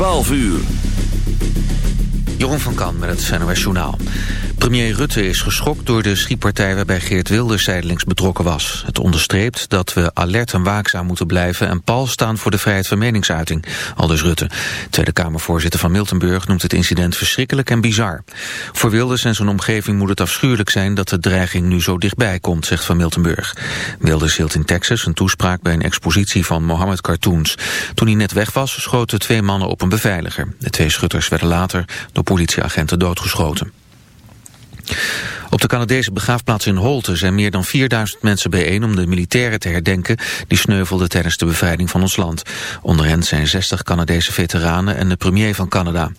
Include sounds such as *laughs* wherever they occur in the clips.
12 uur. Jeroen van Kan met het NOS Journaal. Premier Rutte is geschokt door de schietpartij waarbij Geert Wilders zijdelings betrokken was. Het onderstreept dat we alert en waakzaam moeten blijven en pal staan voor de vrijheid van meningsuiting, aldus Rutte. Tweede Kamervoorzitter van Miltenburg noemt het incident verschrikkelijk en bizar. Voor Wilders en zijn omgeving moet het afschuwelijk zijn dat de dreiging nu zo dichtbij komt, zegt Van Miltenburg. Wilders hield in Texas een toespraak bij een expositie van Mohammed cartoons. Toen hij net weg was, schoten twee mannen op een beveiliger. De twee schutters werden later door politieagenten doodgeschoten. Op de Canadese begraafplaats in Holte zijn meer dan 4000 mensen bijeen om de militairen te herdenken die sneuvelden tijdens de bevrijding van ons land. Onder hen zijn 60 Canadese veteranen en de premier van Canada.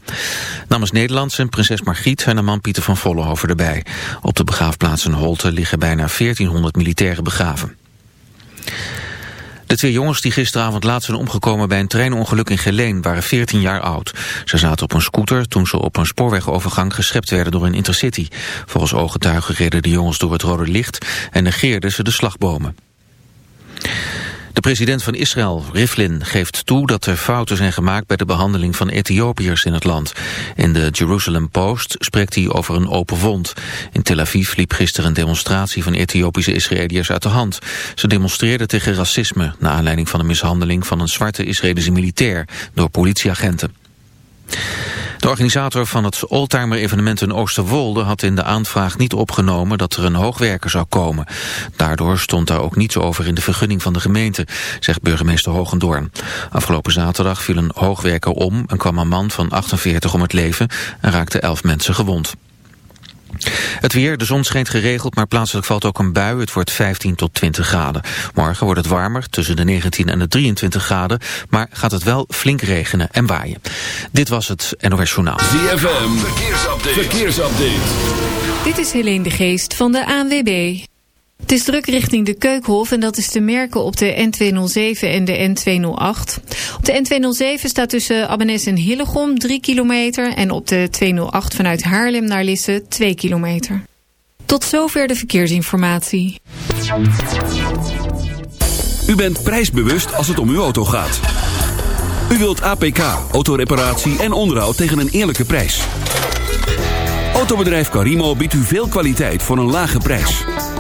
Namens Nederland zijn prinses Margriet en haar man Pieter van Vollenhoven erbij. Op de begraafplaats in Holte liggen bijna 1400 militairen begraven. De twee jongens die gisteravond laat zijn omgekomen bij een treinongeluk in Geleen waren 14 jaar oud. Ze zaten op een scooter toen ze op een spoorwegovergang geschept werden door een intercity. Volgens ooggetuigen reden de jongens door het rode licht en negeerden ze de slagbomen. De president van Israël, Rivlin, geeft toe dat er fouten zijn gemaakt bij de behandeling van Ethiopiërs in het land. In de Jerusalem Post spreekt hij over een open wond. In Tel Aviv liep gisteren een demonstratie van Ethiopische Israëliërs uit de hand. Ze demonstreerden tegen racisme, na aanleiding van een mishandeling van een zwarte Israëlische militair door politieagenten. De organisator van het Oldtimer-evenement in Oosterwolde had in de aanvraag niet opgenomen dat er een hoogwerker zou komen. Daardoor stond daar ook niets over in de vergunning van de gemeente, zegt burgemeester Hogendoorn. Afgelopen zaterdag viel een hoogwerker om en kwam een man van 48 om het leven en raakte 11 mensen gewond. Het weer, de zon schijnt geregeld, maar plaatselijk valt ook een bui. Het wordt 15 tot 20 graden. Morgen wordt het warmer, tussen de 19 en de 23 graden. Maar gaat het wel flink regenen en waaien. Dit was het NOS Journaal. ZFM, verkeersupdate. verkeersupdate. Dit is Helene de Geest van de ANWB. Het is druk richting de Keukenhof en dat is te merken op de N207 en de N208. Op de N207 staat tussen Abbenes en Hillegom 3 kilometer... en op de 208 vanuit Haarlem naar Lisse 2 kilometer. Tot zover de verkeersinformatie. U bent prijsbewust als het om uw auto gaat. U wilt APK, autoreparatie en onderhoud tegen een eerlijke prijs. Autobedrijf Carimo biedt u veel kwaliteit voor een lage prijs.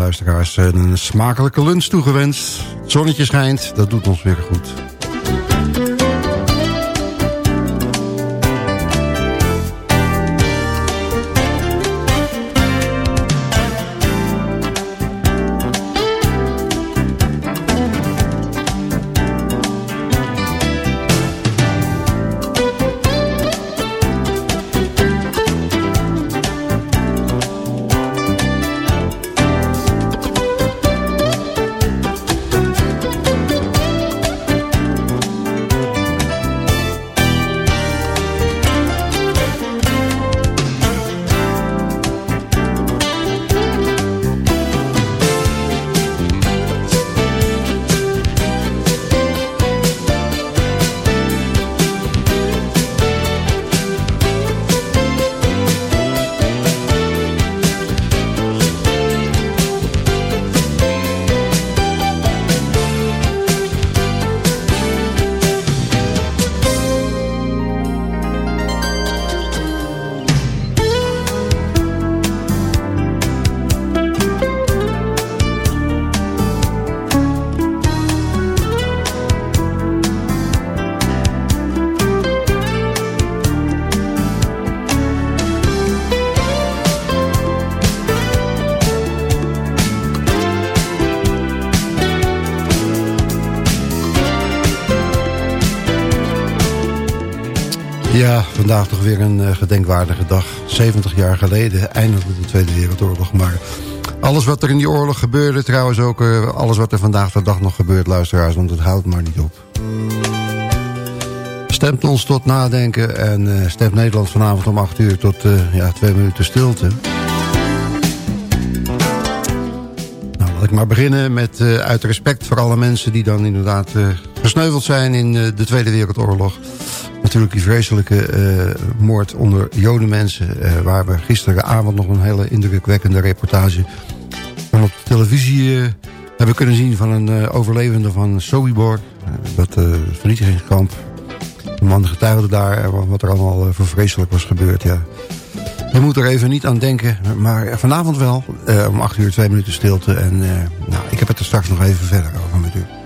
Luisteraars. Een smakelijke lunch toegewenst. Het zonnetje schijnt, dat doet ons weer goed. Vandaag toch weer een uh, gedenkwaardige dag. 70 jaar geleden eindigde de Tweede Wereldoorlog. Maar alles wat er in die oorlog gebeurde, trouwens ook uh, alles wat er vandaag de dag nog gebeurt, luisteraars, want het houdt maar niet op. Stemt ons tot nadenken en uh, stemt Nederland vanavond om 8 uur tot ja, twee minuten stilte. Nou, laat ik maar beginnen met uit respect voor alle mensen die dan inderdaad gesneuveld zijn in de Tweede Wereldoorlog natuurlijk die vreselijke uh, moord onder jodenmensen... Uh, waar we gisteravond nog een hele indrukwekkende reportage... van op de televisie uh, hebben kunnen zien van een overlevende van Sobibor. dat vernietigingskamp. De man getuigde daar wat er allemaal voor vreselijk was gebeurd. Ja. We moeten er even niet aan denken, maar vanavond wel. om acht uur twee minuten stilte. En nou, ik heb het er straks nog even verder over met u.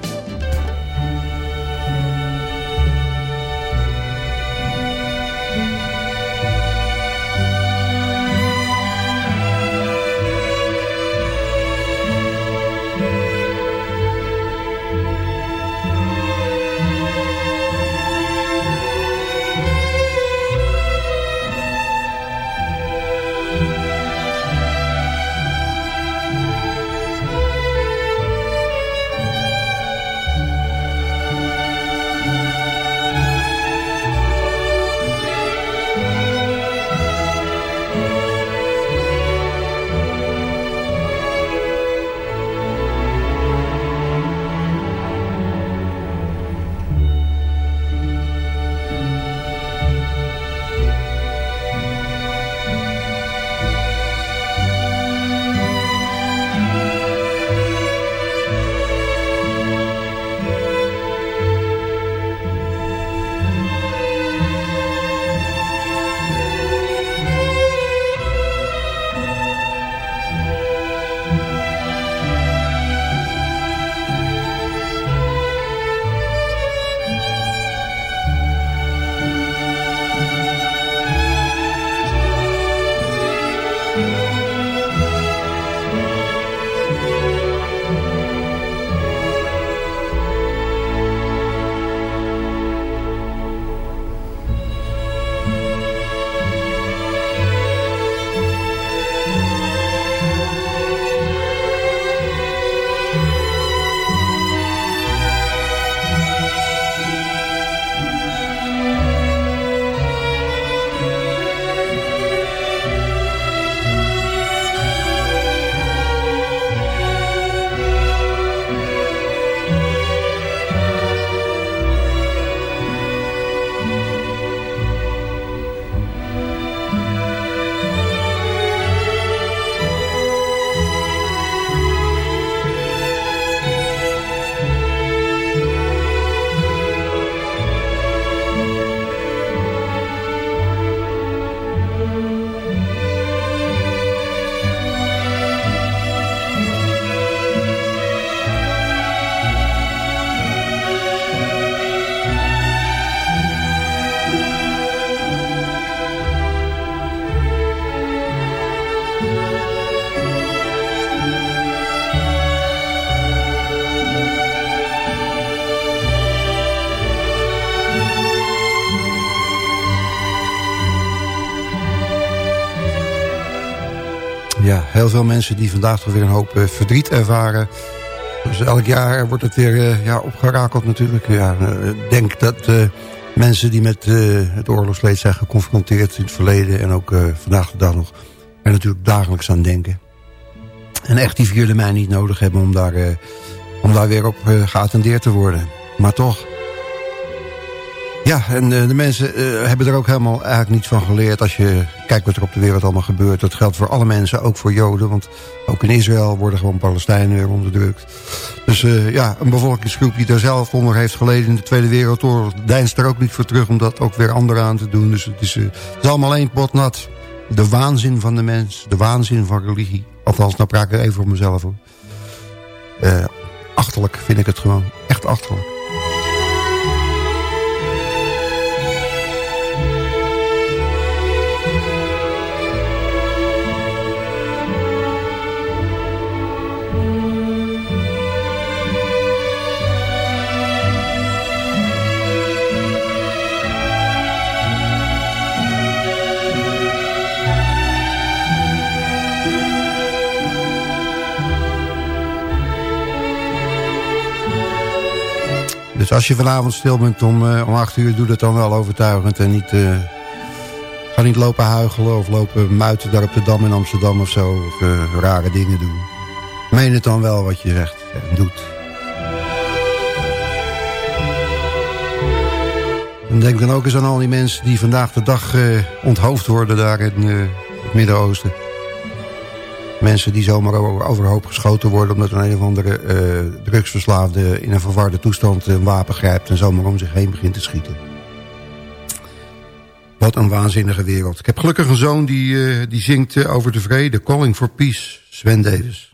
heel veel mensen die vandaag toch weer een hoop uh, verdriet ervaren. Dus elk jaar wordt het weer uh, ja, opgerakeld natuurlijk. Ja, uh, denk dat mensen die met het oorlogsleed zijn geconfronteerd in het verleden... en ook vandaag de dag nog er natuurlijk dagelijks aan denken. En echt die 4 mei niet nodig hebben om daar, om daar weer op geattendeerd te worden. Maar toch... Ja, en uh, de mensen uh, hebben er ook helemaal eigenlijk niets van geleerd... als je kijkt wat er op de wereld allemaal gebeurt. Dat geldt voor alle mensen, ook voor Joden. Want ook in Israël worden gewoon Palestijnen weer onderdrukt. Dus uh, ja, een bevolkingsgroep die daar zelf onder heeft geleden... in de Tweede Wereldoorlog, deinst er ook niet voor terug... om dat ook weer anderen aan te doen. Dus het is, allemaal één pot nat. De waanzin van de mens, de waanzin van religie. Althans, nou praat ik even voor mezelf hoor. achterlijk vind ik het gewoon. Echt achterlijk. Dus als je vanavond stil bent om, uh, om acht uur, doe dat dan wel overtuigend. En niet, uh, ga niet lopen huigelen of lopen muiten daar op de Dam in Amsterdam of zo. Of uh, rare dingen doen. Meen het dan wel wat je zegt en doet. En denk dan ook eens aan al die mensen die vandaag de dag onthoofd worden daar in het Midden-Oosten. Mensen die zomaar overhoop geschoten worden... omdat een, een of andere uh, drugsverslaafde in een verwarde toestand een wapen grijpt... en zomaar om zich heen begint te schieten. Wat een waanzinnige wereld. Ik heb gelukkig een zoon die, uh, die zingt uh, over de vrede. Calling for Peace, Sven Davis.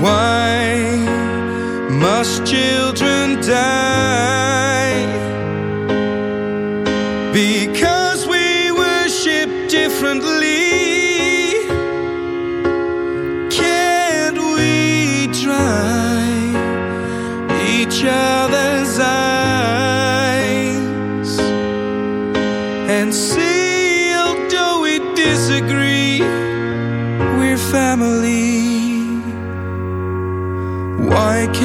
Why must children die? Because we worship differently. Can't we try each other's eyes and see, although we disagree, we're family?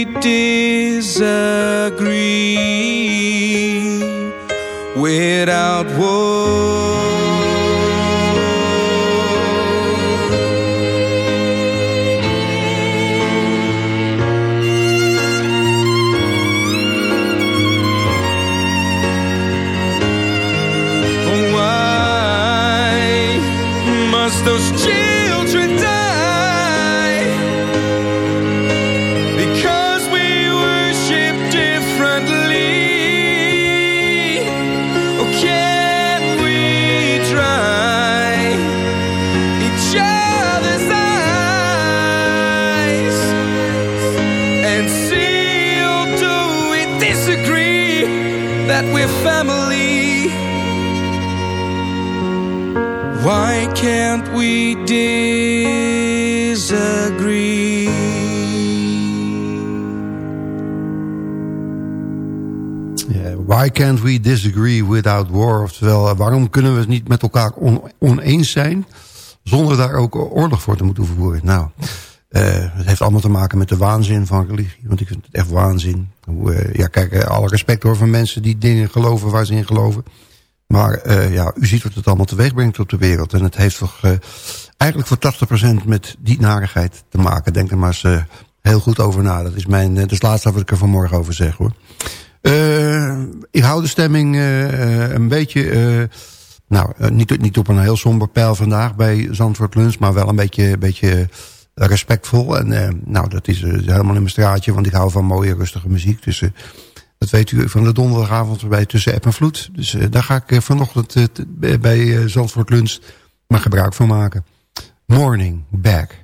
We disagree without war? Those children that family? Why can't we disagree? Why can't we disagree without war? Oftewel, eh, waarom kunnen we het niet met elkaar on- oneens zijn... zonder daar ook oorlog voor te moeten voeren? Nou, het heeft allemaal te maken met de waanzin van religie. Want ik vind het echt waanzin. Eh, ja, kijk, eh, alle respect hoor van mensen die dingen geloven waar ze in geloven. Maar eh, ja, u ziet wat het allemaal teweeg brengt op de wereld. En het heeft toch eh, eigenlijk voor 80% met die narigheid te maken. Denk er maar eens eh, heel goed over na. Dat is mijn, uh, dus laatste wat ik er vanmorgen over zeg hoor. Ik hou de stemming een beetje... Nou, niet, niet op een heel somber pijl vandaag bij Zandvoort Lunch... maar wel een beetje, beetje respectvol. En eh, nou, dat is eh, helemaal in mijn straatje, want ik hou van mooie, rustige muziek. Dus eh, dat weet u van de donderdagavond bij Tussen App en Vloed. Dus daar ga ik vanochtend bij Zandvoort Lunch maar gebruik van maken. Morning Back.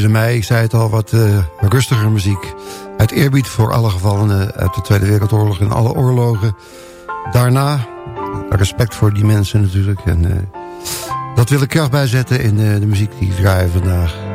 Vandaag op de 4e mei, ik zei het al, wat uh, rustiger muziek. Uit eerbied voor alle gevallenen uit de Tweede Wereldoorlog en alle oorlogen. Daarna, respect voor die mensen natuurlijk. En uh, dat wil ik kracht bijzetten in uh, de muziek die ik draai vandaag.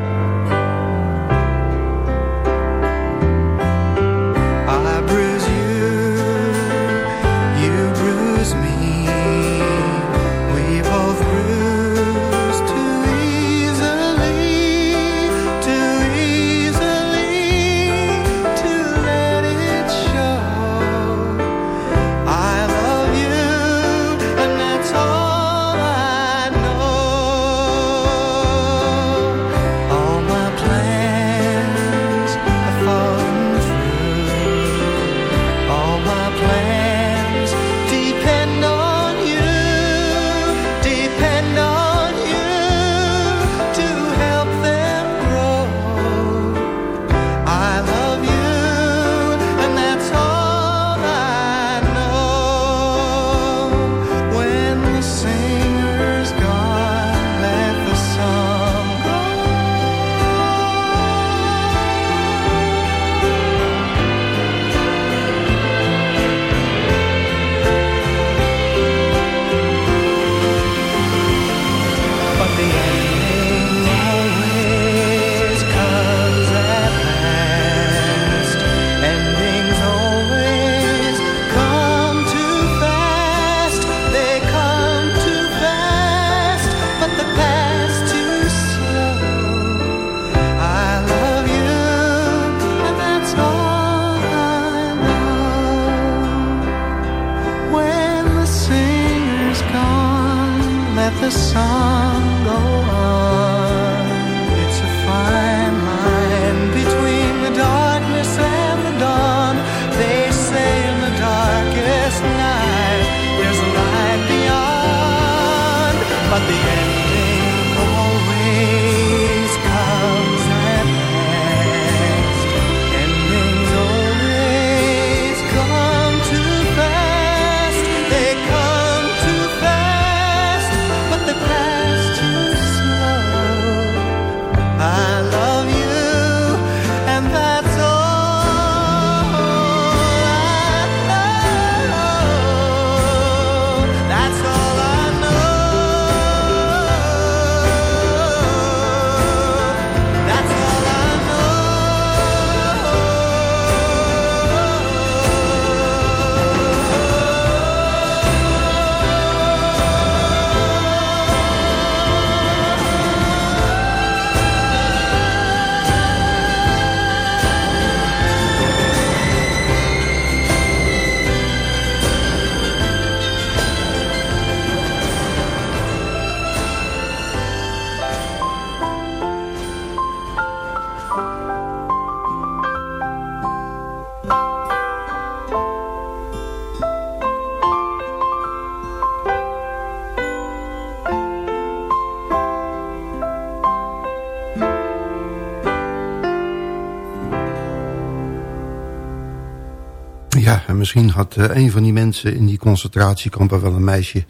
Misschien had uh, een van die mensen in die concentratiekampen wel een meisje...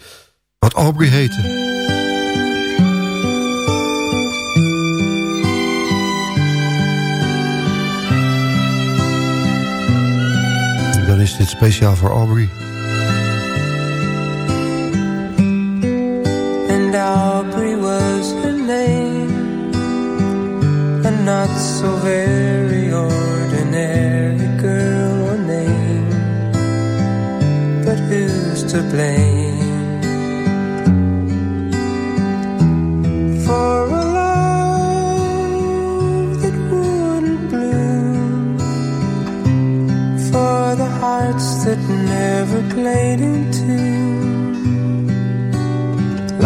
wat Aubrey heette. Dan is dit speciaal voor Aubrey. And Aubrey was her name And not so very ordinary to blame. For a love that wouldn't bloom. For the hearts that never played in tune.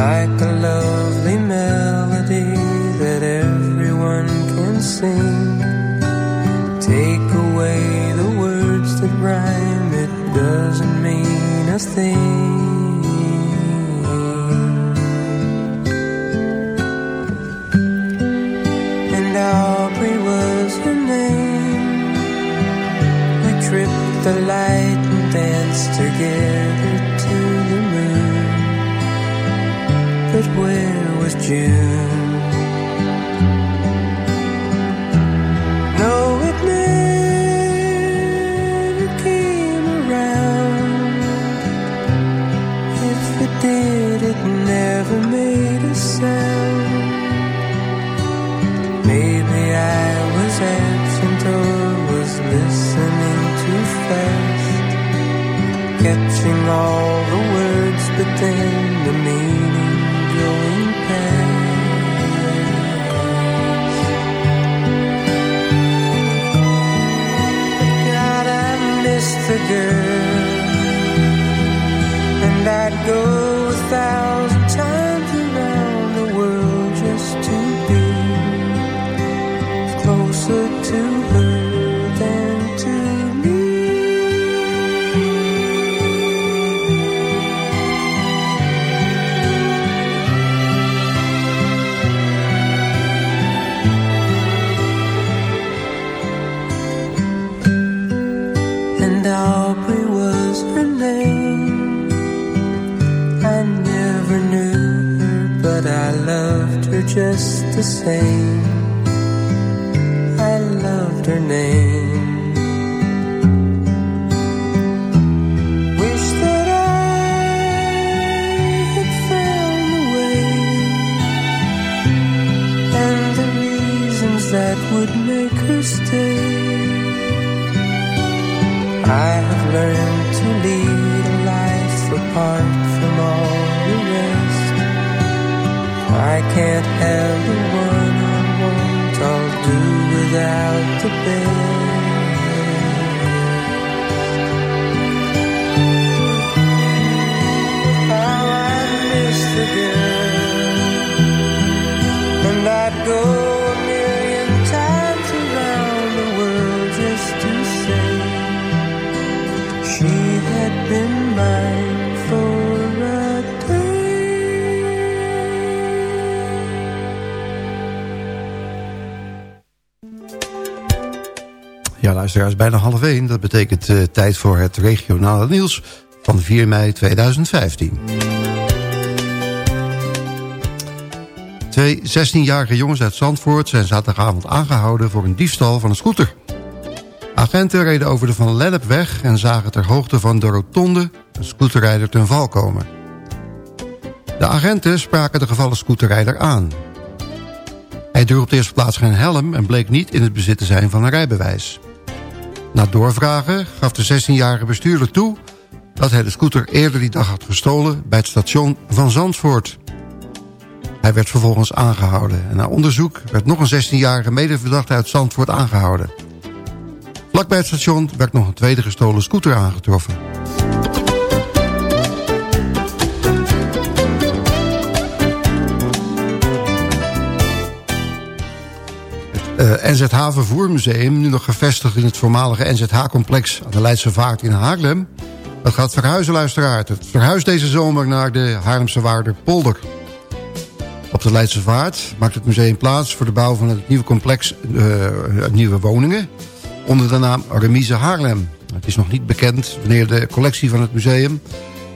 Like a lovely melody that everyone can sing together to the moon. But where was June? Counting all just the same. I loved her name. Luisteraars, bijna half één. Dat betekent eh, tijd voor het regionale nieuws van 4 mei 2015. Twee 16-jarige jongens uit Zandvoort zijn zaterdagavond aangehouden... voor een diefstal van een scooter. Agenten reden over de Van Lennepweg en zagen ter hoogte van de rotonde... een scooterrijder ten val komen. De agenten spraken de gevallen scooterrijder aan. Hij droeg op de eerste plaats geen helm... en bleek niet in het bezit te zijn van een rijbewijs. Na doorvragen gaf de 16-jarige bestuurder toe... dat hij de scooter eerder die dag had gestolen... bij het station van Zandvoort. Hij werd vervolgens aangehouden. En na onderzoek werd nog een 16-jarige medeverdachte uit Zandvoort aangehouden. Vlak bij het station werd nog een tweede gestolen scooter aangetroffen. NZH Vervoermuseum, nu nog gevestigd in het voormalige NZH-complex aan de Leidse Vaart in Haarlem. Dat gaat verhuizen, luisteraars. Het verhuist deze zomer naar de Haarlemse Waarder Polder. Op de Leidse Vaart maakt het museum plaats voor de bouw van het nieuwe complex uh, nieuwe woningen onder de naam Remise Haarlem. Het is nog niet bekend wanneer de collectie van het museum...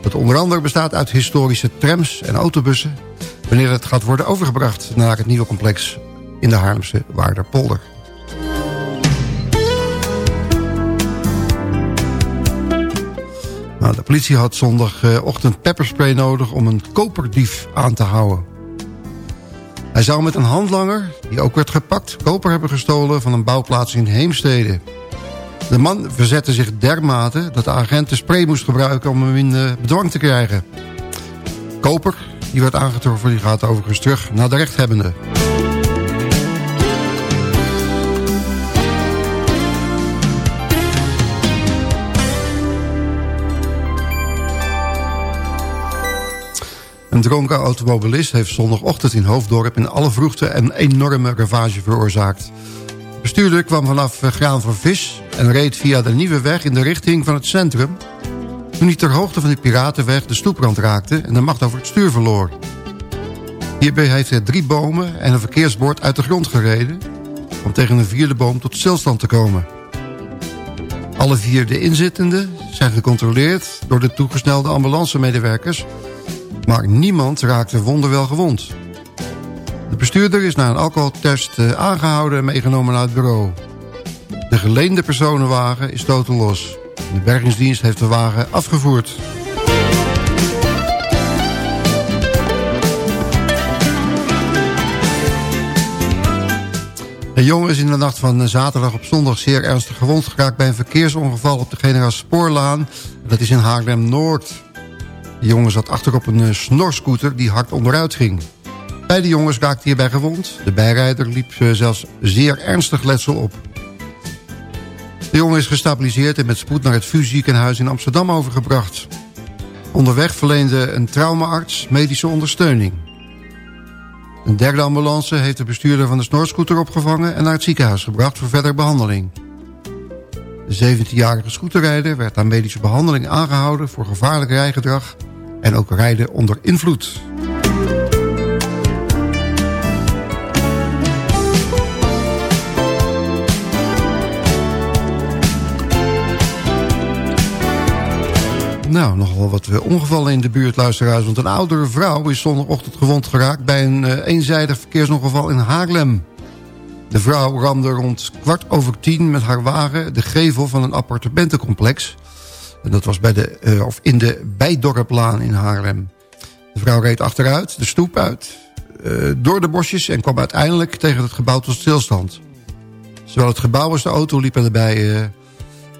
dat onder andere bestaat uit historische trams en autobussen... wanneer het gaat worden overgebracht naar het nieuwe complex... in de Haarlemse Waarderpolder. Nou, de politie had zondagochtend pepperspray nodig om een koperdief aan te houden. Hij zou met een handlanger, die ook werd gepakt... koper hebben gestolen van een bouwplaats in Heemstede. De man verzette zich dermate dat de agent de spray moest gebruiken... om hem in eh, bedwang te krijgen. Koper, die werd aangetroffen, die gaat overigens terug naar de rechthebbende. Een dronken automobilist heeft zondagochtend in Hoofddorp... in alle vroegte een enorme ravage veroorzaakt. De bestuurder kwam vanaf eh, Graan van Vis... en reed via de nieuwe weg in de richting van het centrum... toen hij ter hoogte van de Piratenweg de stoeprand raakte... en de macht over het stuur verloor. Hierbij heeft hij drie bomen en een verkeersbord uit de grond gereden... om tegen een vierde boom tot stilstand te komen. Alle vier de inzittenden zijn gecontroleerd... door de toegesnelde ambulancemedewerkers... maar niemand raakte wonderwel gewond. De bestuurder is na een alcoholtest eh, aangehouden en meegenomen naar het bureau. De geleende personenwagen is totaal los. De bergingsdienst heeft de wagen afgevoerd. Een jongen is in de nacht van zaterdag op zondag zeer ernstig gewond geraakt... bij een verkeersongeval op de Generaal Spoorlaan. Dat is in Haarlem-Noord. De jongen zat achterop een eh, snorscooter die hard onderuit ging. Beide jongens raakten hierbij gewond. De bijrijder liep eh, zelfs zeer ernstig letsel op. De jongen is gestabiliseerd en met spoed naar het VU ziekenhuis in Amsterdam overgebracht. Onderweg verleende een traumaarts medische ondersteuning. Een derde ambulance heeft de bestuurder van de snorscooter opgevangen... en naar het ziekenhuis gebracht voor verdere behandeling. De 17-jarige scooterrijder werd aan medische behandeling aangehouden... voor gevaarlijk rijgedrag en ook rijden onder invloed. Nou, nogal wat eh, ongevallen in de buurt, luisteraars. Want een oudere vrouw is zondagochtend gewond geraakt... bij een uh, eenzijdig verkeersongeval in Haarlem. De vrouw ramde rond kwart over tien met haar wagen... de gevel van een appartementencomplex. En dat was bij de, uh, of in de Bijdorplaan in Haarlem. De vrouw reed achteruit, de stoep uit... door de bosjes en kwam uiteindelijk tegen het gebouw tot stilstand. Zowel het gebouw als de auto liepen erbij...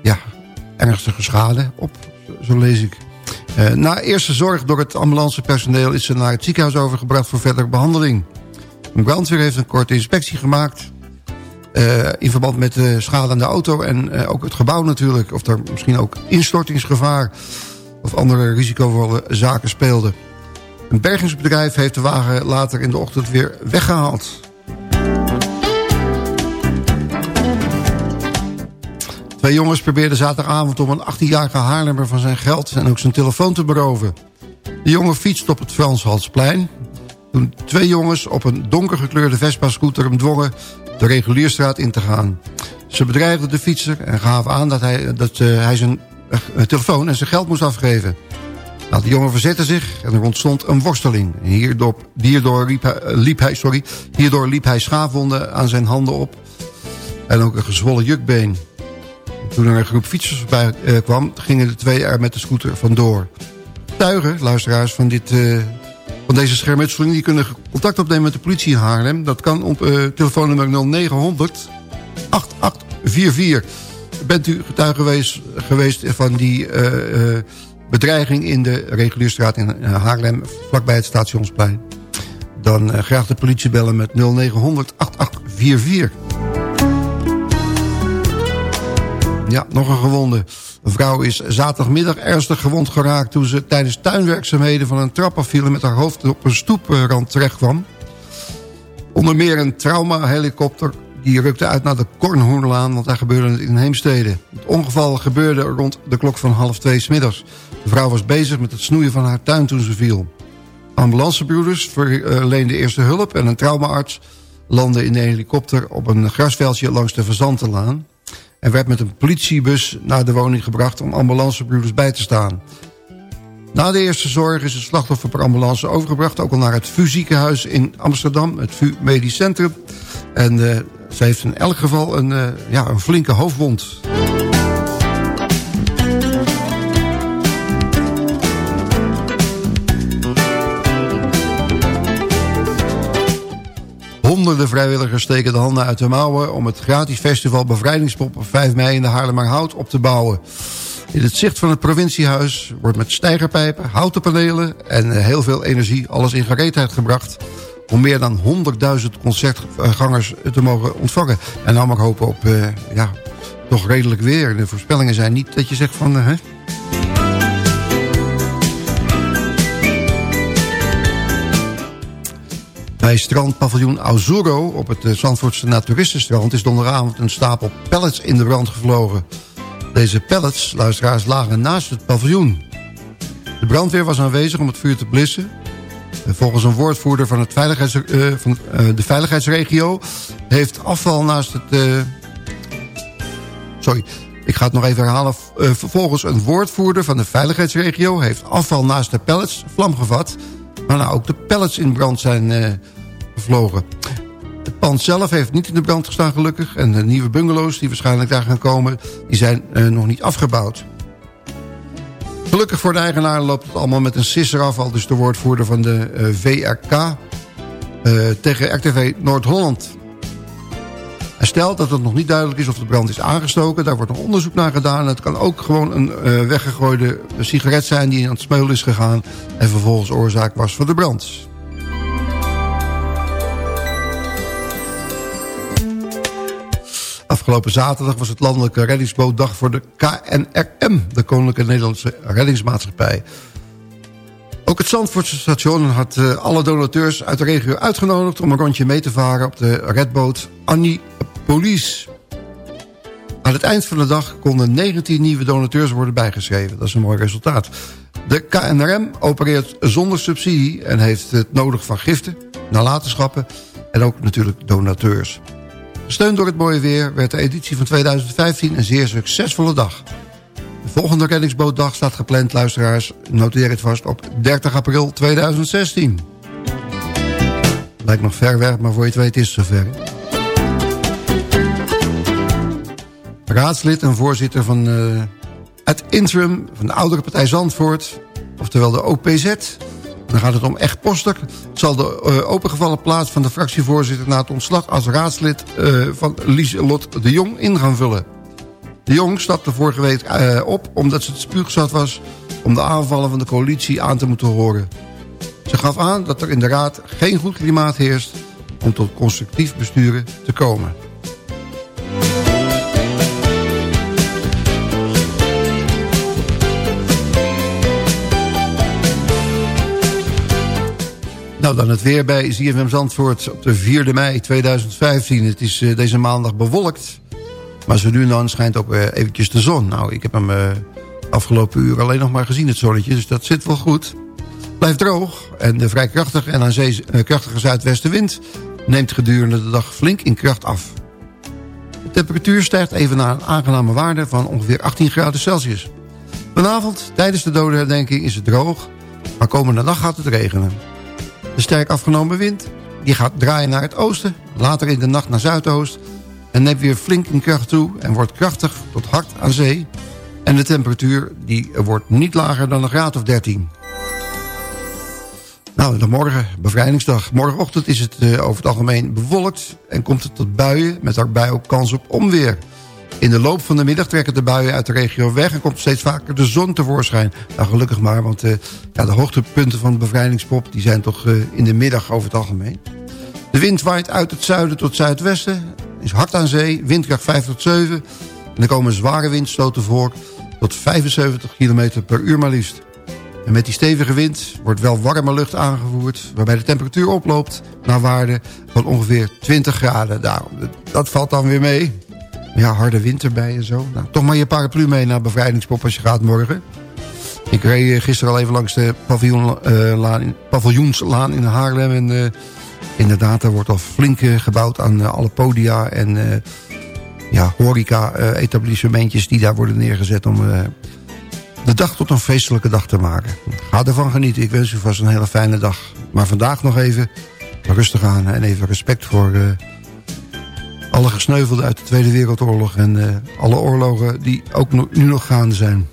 ja, ernstige schade op zo lees ik. Uh, na eerste zorg door het ambulancepersoneel is ze naar het ziekenhuis overgebracht voor verdere behandeling. Een brandweer heeft een korte inspectie gemaakt. Uh, in verband met de schade aan de auto en uh, ook het gebouw natuurlijk. Of er misschien ook instortingsgevaar of andere risicovolle zaken speelden. Een bergingsbedrijf heeft de wagen later in de ochtend weer weggehaald. Twee jongens probeerden zaterdagavond om een 18-jarige Haarlemmer van zijn geld... en ook zijn telefoon te beroven. De jongen fietste op het Frans Halsplein. Toen twee jongens op een donkergekleurde Vespa-scooter hem dwongen... de regulierstraat in te gaan. Ze bedreigden de fietser en gaven aan dat hij, dat, uh, hij zijn uh, telefoon en zijn geld moest afgeven. Nou, de jongen verzette zich en er ontstond een worsteling. Hierdoor, hierdoor, liep, hij, liep sorry, hierdoor liep hij schaafwonden aan zijn handen op... en ook een gezwollen jukbeen. Toen er een groep fietsers voorbij kwam... gingen de twee er met de scooter vandoor. Tuigen, luisteraars van, dit, van deze schermutseling... die kunnen contact opnemen met de politie in Haarlem. Dat kan op uh, telefoonnummer 0900 8844. Bent u getuige geweest, geweest van die bedreiging... in de regulierstraat in Haarlem, vlakbij het stationsplein? Dan graag de politie bellen met 0900 8844. Ja, nog een gewonde. Een vrouw is zaterdagmiddag ernstig gewond geraakt... toen ze tijdens tuinwerkzaamheden van een trap afviel... met haar hoofd op een stoeprand terecht kwam. Onder meer een traumahelikopter die rukte uit naar de Kornhoornlaan... want daar gebeurde het in Heemstede. Het ongeval gebeurde rond de klok van half twee smiddags. De vrouw was bezig met het snoeien van haar tuin toen ze viel. Ambulancebroeders verleenden eerste hulp... en een traumaarts landde in de helikopter op een grasveldje langs de Verzantenlaan en werd met een politiebus naar de woning gebracht om ambulancebroeders bij te staan. Na de eerste zorg is het slachtoffer per ambulance overgebracht... ook al naar het VU ziekenhuis in Amsterdam, het VU Medisch Centrum. En uh, ze heeft in elk geval een, uh, ja, een flinke hoofdwond. Honderden vrijwilligers steken de handen uit de mouwen... om het gratis festival Bevrijdingspop op 5 mei in de Haarlemmerhout op te bouwen. In het zicht van het provinciehuis wordt met stijgerpijpen, houten panelen... en heel veel energie alles in gereedheid gebracht... om meer dan 100.000 concertgangers te mogen ontvangen. En nou mag ik hopen op uh, ja, toch redelijk weer. De voorspellingen zijn niet dat je zegt van... Uh, Bij strandpaviljoen Azuro op het eh, Zandvoortse Naturistenstrand... is donderdagavond een stapel pellets in de brand gevlogen. Deze pellets, luisteraars, lagen naast het paviljoen. De brandweer was aanwezig om het vuur te blissen. Volgens een woordvoerder van, het uh, van uh, de veiligheidsregio... heeft afval naast het... Sorry, ik ga het nog even herhalen. Volgens een woordvoerder van de veiligheidsregio... heeft afval naast de pellets vlam gevat... Maar nou, ook de pellets in brand zijn gevlogen. Het pand zelf heeft niet in de brand gestaan gelukkig. En de nieuwe bungalows die waarschijnlijk daar gaan komen... die zijn uh, nog niet afgebouwd. Gelukkig voor de eigenaar loopt het allemaal met een sisser af... al dus de woordvoerder van de uh, VRK tegen RTV Noord-Holland. Hij stelt dat het nog niet duidelijk is of de brand is aangestoken. Daar wordt nog onderzoek naar gedaan. Het kan ook gewoon een weggegooide sigaret zijn die aan het smeulen is gegaan... en vervolgens oorzaak was van de brand. Afgelopen zaterdag was het landelijke reddingsbootdag voor de KNRM... de Koninklijke Nederlandse Reddingsmaatschappij. Ook het Zandvoortse station had uh, alle donateurs uit de regio uitgenodigd... om een rondje mee te varen op de redboot Annie Police. Aan het eind van de dag konden 19 nieuwe donateurs worden bijgeschreven. Dat is een mooi resultaat. De KNRM opereert zonder subsidie en heeft het nodig van giften, nalatenschappen en ook natuurlijk donateurs. Gesteund door het mooie weer werd de editie van 2015 een zeer succesvolle dag. De volgende reddingsbootdag staat gepland, luisteraars. Noteer het vast op 30 april 2016. Lijkt nog ver weg, maar voor je het weet is het zover. Raadslid en voorzitter van uh, het interim van de oudere partij Zandvoort... oftewel de OPZ... Dan gaat het om echt poster. Zal de uh, opengevallen plaats van de fractievoorzitter... na het ontslag als raadslid uh, van Lieselot de Jong in gaan vullen. De Jong stapte vorige week uh, op omdat ze het spuugzat was... om de aanvallen van de coalitie aan te moeten horen. Ze gaf aan dat er in de raad geen goed klimaat heerst... om tot constructief besturen te komen. Nou, dan het weer bij ZFM Zandvoort op de 4e mei 2015. Het is uh, deze maandag bewolkt. Maar zo nu en dan schijnt ook uh, eventjes de zon. Nou, ik heb hem uh, afgelopen uur alleen nog maar gezien, het zonnetje. Dus dat zit wel goed. Blijft droog. En de vrij krachtige en aan zee krachtige zuidwestenwind... neemt gedurende de dag flink in kracht af. De temperatuur stijgt even naar een aangename waarde van ongeveer 18 graden Celsius. Vanavond, tijdens de dodenherdenking, is het droog. Maar komende dag gaat het regenen. De sterk afgenomen wind die gaat draaien naar het oosten, later in de nacht naar zuidoost... en neemt weer flink in kracht toe en wordt krachtig tot hard aan zee. En de temperatuur die wordt niet lager dan een graad of 13. Nou, dan morgen, bevrijdingsdag. Morgenochtend is het uh, over het algemeen bewolkt... en komt het tot buien, met daarbij ook kans op onweer. In de loop van de middag trekken de buien uit de regio weg... en komt steeds vaker de zon tevoorschijn. Nou, gelukkig maar, want uh, ja, de hoogtepunten van de bevrijdingspop... die zijn toch uh, in de middag over het algemeen. De wind waait uit het zuiden tot zuidwesten. Is hard aan zee, windkracht 5 tot 7. En er komen zware windstoten voor tot 75 km per uur maar liefst. En met die stevige wind wordt wel warme lucht aangevoerd... waarbij de temperatuur oploopt naar waarde van ongeveer 20 graden. Nou, dat valt dan weer mee. Ja, harde erbij en zo. Nou, toch maar je paraplu mee naar bevrijdingspop als je gaat morgen. Ik reed eh, gisteren al even langs de paviljoenlaan uh, in, paviljoenslaan in Haarlem. En uh, inderdaad, er wordt al flink gebouwd aan alle podia en ja, horeca-etablissementjes die daar worden neergezet om de dag tot een feestelijke dag te maken. Ga ervan genieten. Ik wens u vast een hele fijne dag. Maar vandaag nog even rustig aan en even respect voor alle gesneuvelden uit de Tweede Wereldoorlog... en uh, alle oorlogen die ook nu nog gaande zijn.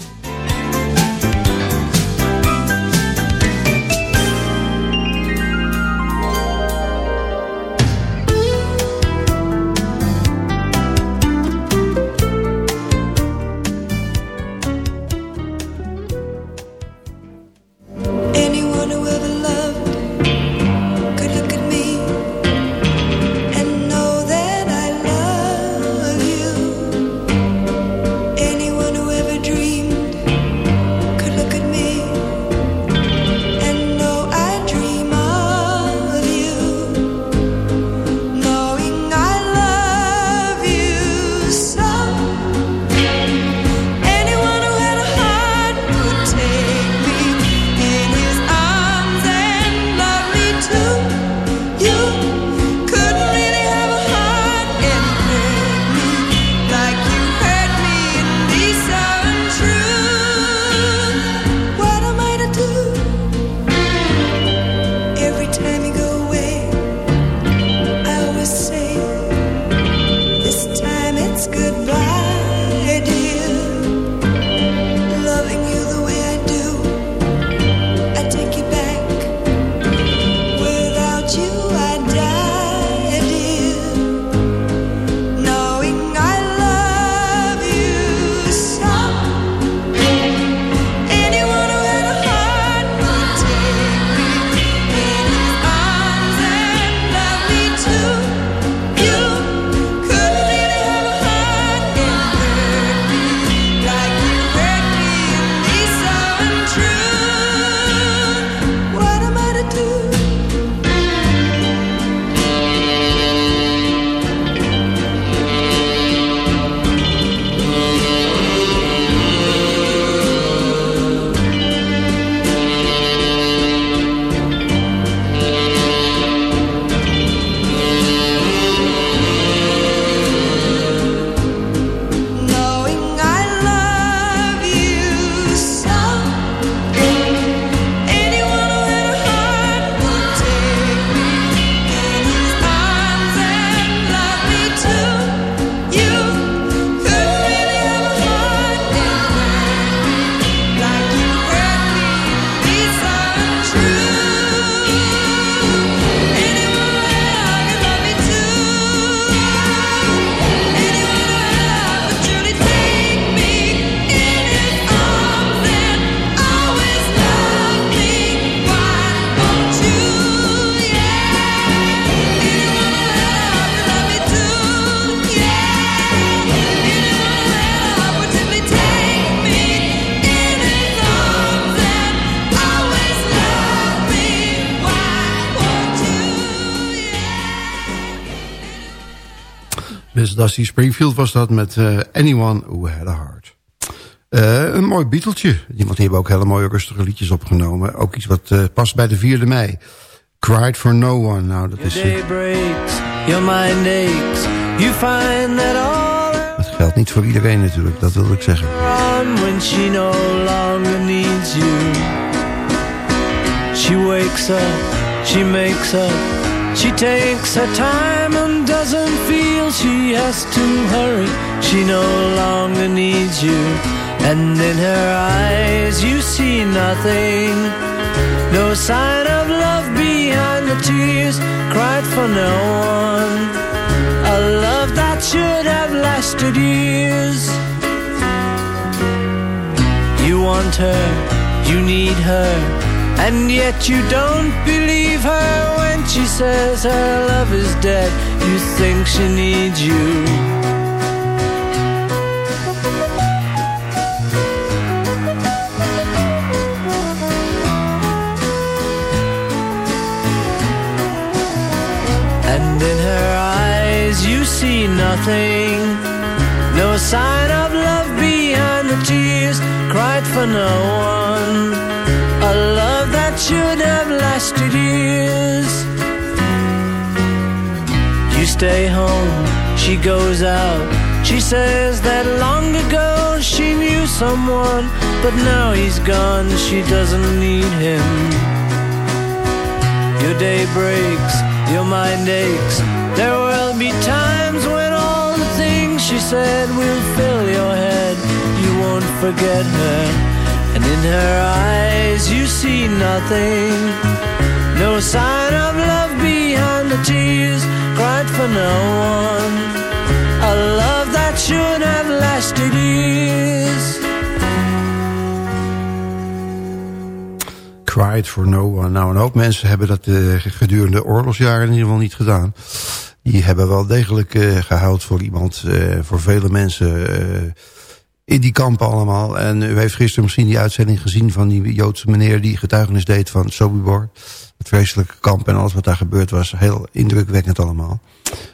Dusty Springfield was dat met eh, Anyone Who Had a Heart. Eh, een mooi Beatletje. Want die hebben ook hele mooie rustige liedjes opgenomen. Ook iets wat uh, past bij de 4e mei. Cried for No One. Nou, dat is... Your day breaks, your mind aches. You find that all Het geldt niet voor iedereen natuurlijk, dat wil ik zeggen. when she no longer needs you. She wakes up, she makes up, she takes her time and doesn't feel she has to hurry. She no longer needs you, and in her eyes you see nothing. No sign of love behind the tears, cried for no one. A love that should have lasted years. You want her, you need her, and yet you don't believe her when she says her love is dead. You think she needs you. And in her eyes you see nothing. No sign of love behind the tears, cried for no one. A love that should have lasted stay home, she goes out. She says that long ago she knew someone, but now he's gone, she doesn't need him. Your day breaks, your mind aches. There will be times when all the things she said will fill your head. You won't forget her, and in her eyes you see nothing. No sign of love behind the cried for no one. A love that should have lasted years. Cried for No One. Nou, een hoop mensen hebben dat uh, gedurende oorlogsjaren in ieder geval niet gedaan. Die hebben wel degelijk uh, voor iemand, uh, voor vele mensen in die kampen allemaal. En u heeft gisteren misschien die uitzending gezien van die Joodse meneer die getuigenis deed van Sobibor. Het vreselijke kamp en alles wat daar gebeurd was. Heel indrukwekkend allemaal.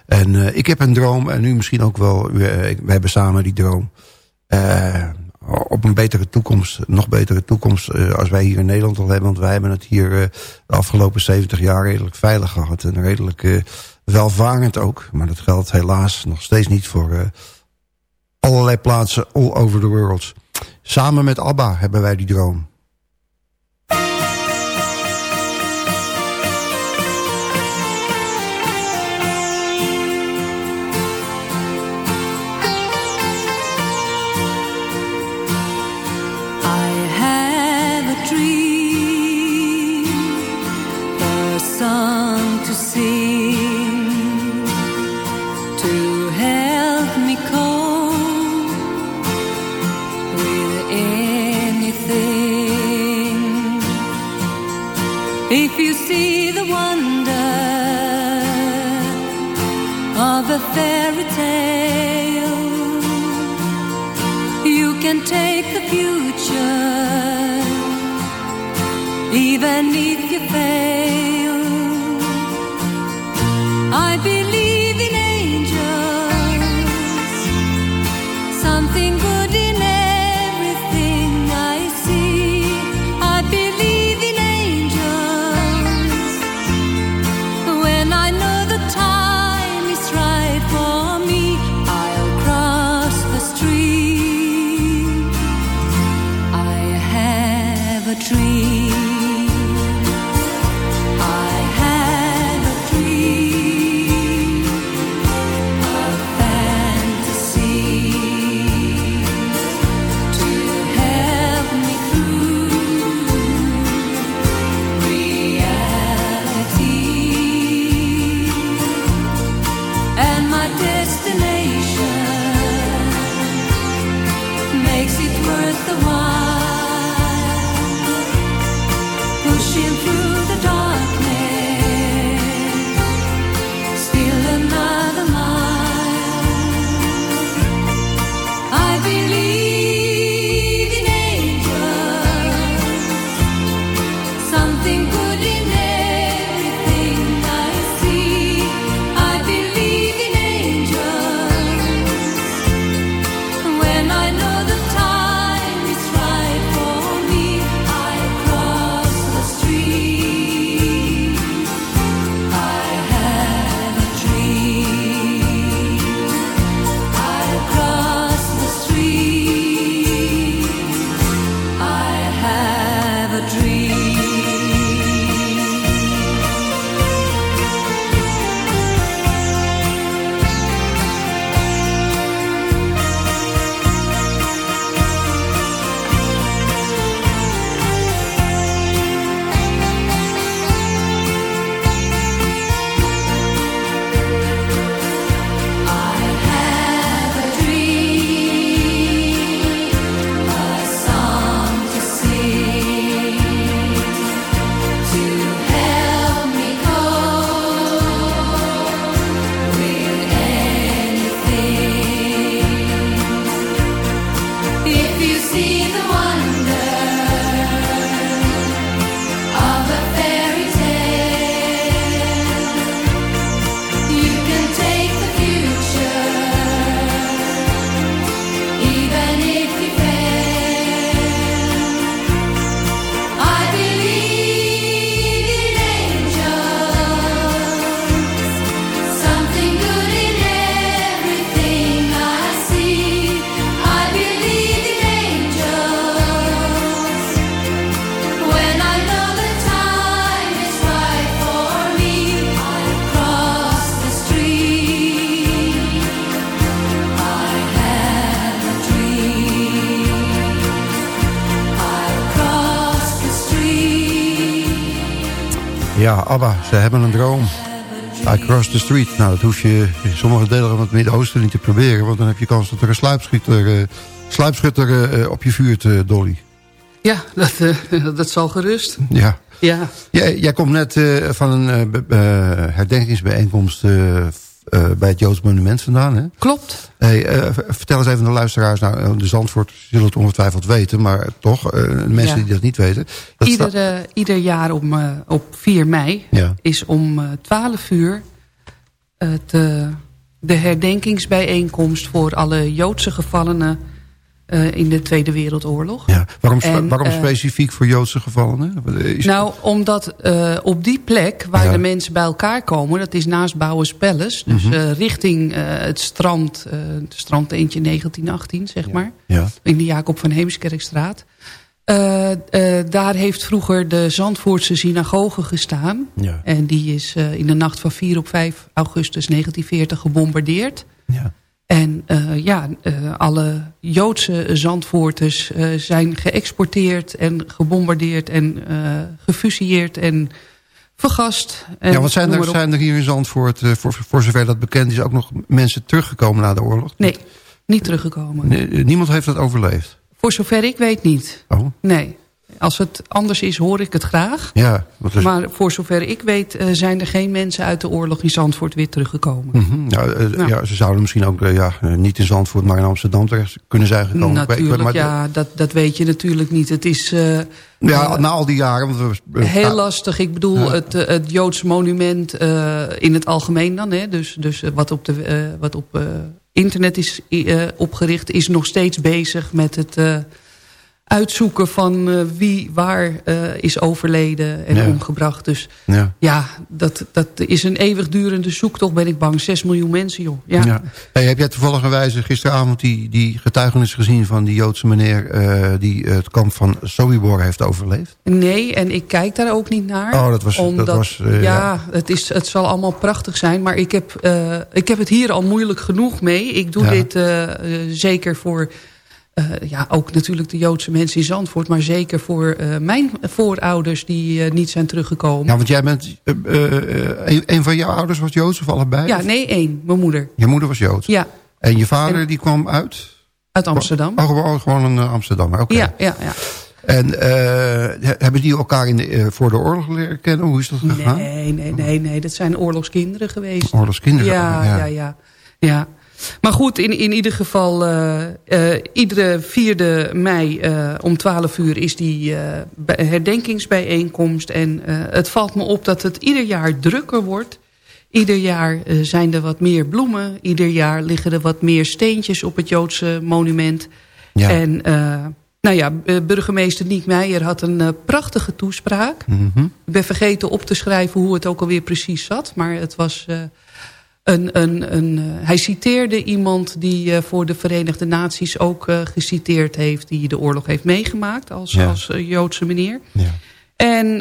En ik heb een droom en u misschien ook wel. We hebben samen die droom op een betere toekomst, nog betere toekomst als wij hier in Nederland al hebben. Want wij hebben het hier de afgelopen 70 jaar redelijk veilig gehad. En redelijk welvarend ook. Maar dat geldt helaas nog steeds niet voor allerlei plaatsen all over the world. Samen met ABBA hebben wij die droom. Ja, ABBA, ze hebben een droom. I cross the street. Nou, dat hoef je in sommige delen van het Midden-Oosten niet te proberen... want dan heb je kans dat er een sluipschutter, eh, sluipschutter eh, op je vuurt, eh, Dolly. Ja, dat, *laughs* dat zal gerust. Ja. Ja, Jij, jij komt net van een herdenkingsbijeenkomst... eh, bij het Joods Monument vandaan, hè? klopt. Hey, eh, vertel eens even aan de luisteraars. Nou, eh, de Zandvoort zullen het ongetwijfeld weten... maar toch, de mensen Ja. die dat niet weten... Dat Ieder, ieder jaar om, op 4 mei Ja. is om eh 12 uur het, de herdenkingsbijeenkomst voor alle Joodse gevallenen eh, in de Tweede Wereldoorlog. Ja. Waarom, En, waarom eh, specifiek voor Joodse gevallenen? Is- Nou, omdat eh, op die plek waar Ja. de mensen bij elkaar komen... dat is naast Bouwers Palace, dus Mhm. eh, richting eh, het strand... eh het strand eentje 1918, zeg maar... ja. in de Jacob van Heemskerkstraat. Eh, eh, daar heeft vroeger de Zandvoortse synagoge gestaan. Ja. En die is eh, in de nacht van 4 op 5 augustus 1940 gebombardeerd. Ja. En eh, ja, eh, alle Joodse Zandvoorters eh, zijn geëxporteerd en gebombardeerd en gefusilleerd en vergast. En ja, want zijn er, zijn er hier in Zandvoort, voor, voor zover dat bekend is... ook nog mensen teruggekomen na de oorlog? Nee, niet teruggekomen. Nee, niemand heeft dat overleefd? Voor zover ik weet niet. Oh, Nee. Als het anders is, hoor ik het graag. ja. Is- Maar voor zover ik weet eh, zijn er geen mensen uit de oorlog in Zandvoort weer teruggekomen. Mhm, ja, eh, Ja. ja, ze zouden misschien ook eh, ja, niet in Zandvoort, maar in Amsterdam terecht kunnen zijn gekomen. Weet- natuurlijk, maar- ja, dat, dat weet je natuurlijk niet. Het is Ja, na al die jaren. Want we, heel lastig. Ik bedoel, Ja. het, het Joods monument in het algemeen dan. Hè, dus dus wat op, de, wat op internet is opgericht is nog steeds bezig met het... uitzoeken van eh, wie waar eh, is overleden en Ja. omgebracht. Dus Ja. ja, dat, dat is een eeuwigdurende zoektocht, ben ik bang. Zes miljoen mensen, joh. Ja. Ja. Hey, heb jij toevallig gisteravond die, die getuigenis gezien van die Joodse meneer... eh, die het kamp van Sobibor heeft overleefd? Nee, en ik kijk daar ook niet naar. Oh, dat was- dat was, ja. Het, is, het zal allemaal prachtig zijn. Maar ik heb, ik heb het hier al moeilijk genoeg mee. Ik doe dit zeker voor... eh, ja, ook natuurlijk de Joodse mensen in Zandvoort... maar zeker voor eh, mijn voorouders die eh, niet zijn teruggekomen. Ja, want jij bent... een, een van jouw ouders was Joods of allebei? Ja, nee, één. Mijn moeder. Je moeder was Joods? Ja, En je vader En- die kwam uit? uit Amsterdam. Oh, gewoon, gewoon een Amsterdammer, oké. Ja, ja, ja. En he- hebben die elkaar in de, voor de oorlog leren kennen? Hoe is dat gegaan? Nee, nee, nee, nee. Dat zijn oorlogskinderen geweest. Oorlogskinderen? Ja, ja, ja. ja. Maar goed, in, in ieder geval, eh, eh, iedere 4 mei eh, om 12 uur is die bij- herdenkingsbijeenkomst. En het valt me op dat het ieder jaar drukker wordt. Ieder jaar zijn er wat meer bloemen. Ieder jaar liggen er wat meer steentjes op het Joodse monument. Ja. En nou ja, burgemeester Niek Meijer had een prachtige toespraak. Mhm. Ik ben vergeten op te schrijven hoe het ook alweer precies zat. Maar het was een... een, een eh, hij citeerde iemand die eh, voor de Verenigde Naties ook eh, geciteerd heeft... die de oorlog heeft meegemaakt als, Ja. als Joodse meneer. Ja. En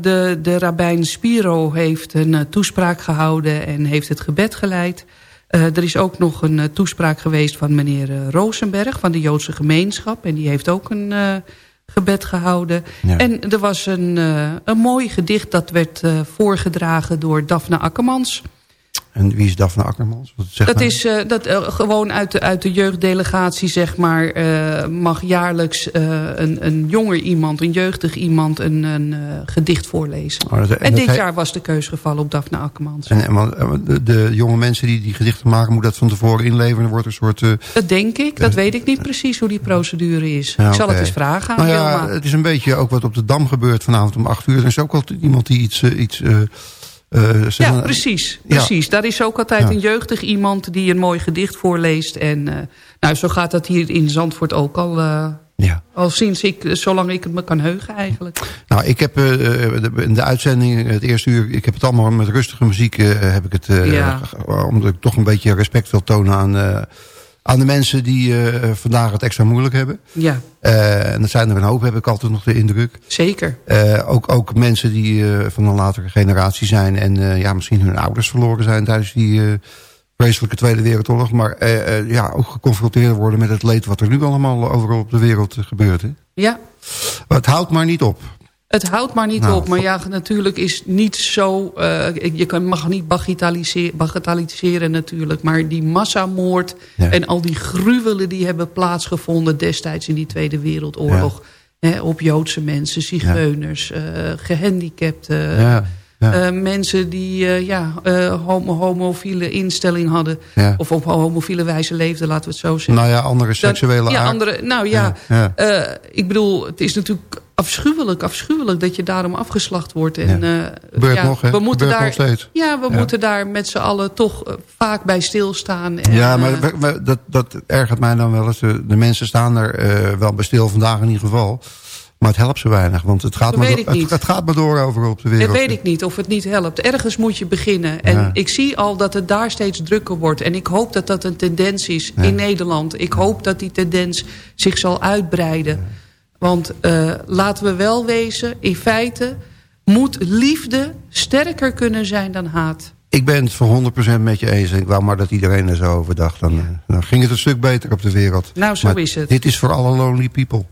de, de rabbijn Spiro heeft een toespraak gehouden en heeft het gebed geleid. Er is ook nog een toespraak geweest van meneer Rosenberg van de Joodse gemeenschap. En die heeft ook een gebed gehouden. Ja. En er was een, een mooi gedicht dat werd voorgedragen door Daphne Akkermans. En wie is Daphne Akkermans? Wat Dat is eh, dat, eh, gewoon uit de, uit de jeugddelegatie, zeg maar, eh, mag jaarlijks een, een jonger iemand, een jeugdig iemand, een, een gedicht voorlezen. Oh, dat- en dit jaar was de keus gevallen op Daphne Akkermans. En, de, de jonge mensen die die gedichten maken... moeten dat van tevoren inleveren. Er wordt een soort... Dat denk ik, dat weet ik niet precies hoe die procedure is. Ja, ik zal het eens vragen aan nou ja, Wilma. het is een beetje ook wat op de Dam gebeurt vanavond om acht uur. Er is ook altijd iemand die iets... iets eh, Ja, precies. Ja. precies. Daar is ook altijd Ja. een jeugdig iemand die een mooi gedicht voorleest. En eh, nou, zo gaat dat hier in Zandvoort ook al, eh, Ja. al sinds ik, zolang ik het me kan heugen eigenlijk. Nou, ik heb de, in de uitzending, het eerste uur... ik heb het allemaal met rustige muziek... heb ik het, Ja. omdat ik toch een beetje respect wil tonen aan... aan de mensen die eh, vandaag het extra moeilijk hebben. Ja, Eh, en dat zijn er een hoop, heb ik altijd nog de indruk. zeker. Eh, ook, ook mensen die van een latere generatie zijn... en ja, misschien hun ouders verloren zijn tijdens die vreselijke Tweede Wereldoorlog. Maar ja, ook geconfronteerd worden met het leed... wat er nu allemaal overal op de wereld gebeurt. Hè? Ja, Maar het houdt maar niet op. Het houdt maar niet Nou, op. Maar ja, natuurlijk is niet zo... eh, je kan, mag niet bagatelliseren, bagatelliseren natuurlijk. Maar die massamoord Ja. en al die gruwelen die hebben plaatsgevonden... destijds in die Tweede Wereldoorlog. Hè, op Joodse mensen, zigeuners, eh, gehandicapten... Ja, ja. eh, mensen die ja, homo homofiele instelling hadden... Ja. of op homofiele wijze leefden, laten we het zo zeggen. nou ja, andere seksuele ja, aard. andere, nou ja, Ja, ik bedoel, het is natuurlijk afschuwelijk, afschuwelijk dat je daarom afgeslacht wordt. En, Ja. eh, ja, nog, hè? We moeten daar, nog steeds. Ja, we Ja. moeten daar met z'n allen toch eh, vaak bij stilstaan. En, Ja, maar eh, we- we- dat, dat ergert mij dan wel eens. De, mensen staan er wel bij stil vandaag in ieder geval. Maar het helpt ze weinig. Want het gaat, Dat maar door, het, gaat maar door overal op de dat wereld. weet ik niet of het niet helpt. Ergens moet je beginnen. En Ja. ik zie al dat het daar steeds drukker wordt. En ik hoop dat dat een tendens is in Nederland. Ik hoop dat die tendens zich zal uitbreiden. Want eh, laten we wel wezen, in feite moet liefde sterker kunnen zijn dan haat. Ik ben het voor 100% met je eens. Ik wou maar dat iedereen er zo over dacht. Dan, eh, dan ging het een stuk beter op de wereld. Nou, zo Maar is het. Dit is voor alle lonely people.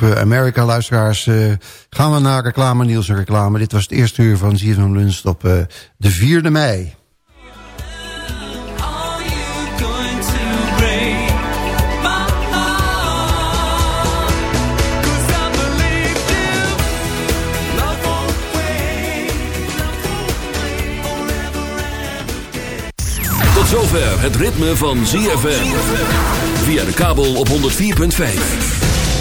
En met de groep eh, eh, gaan we naar reclame, Niels en reclame. Dit was het eerste uur van ZFM Lunch op eh, de 4e mei. Tot zover het ritme van ZFM. Via de kabel op 104.5.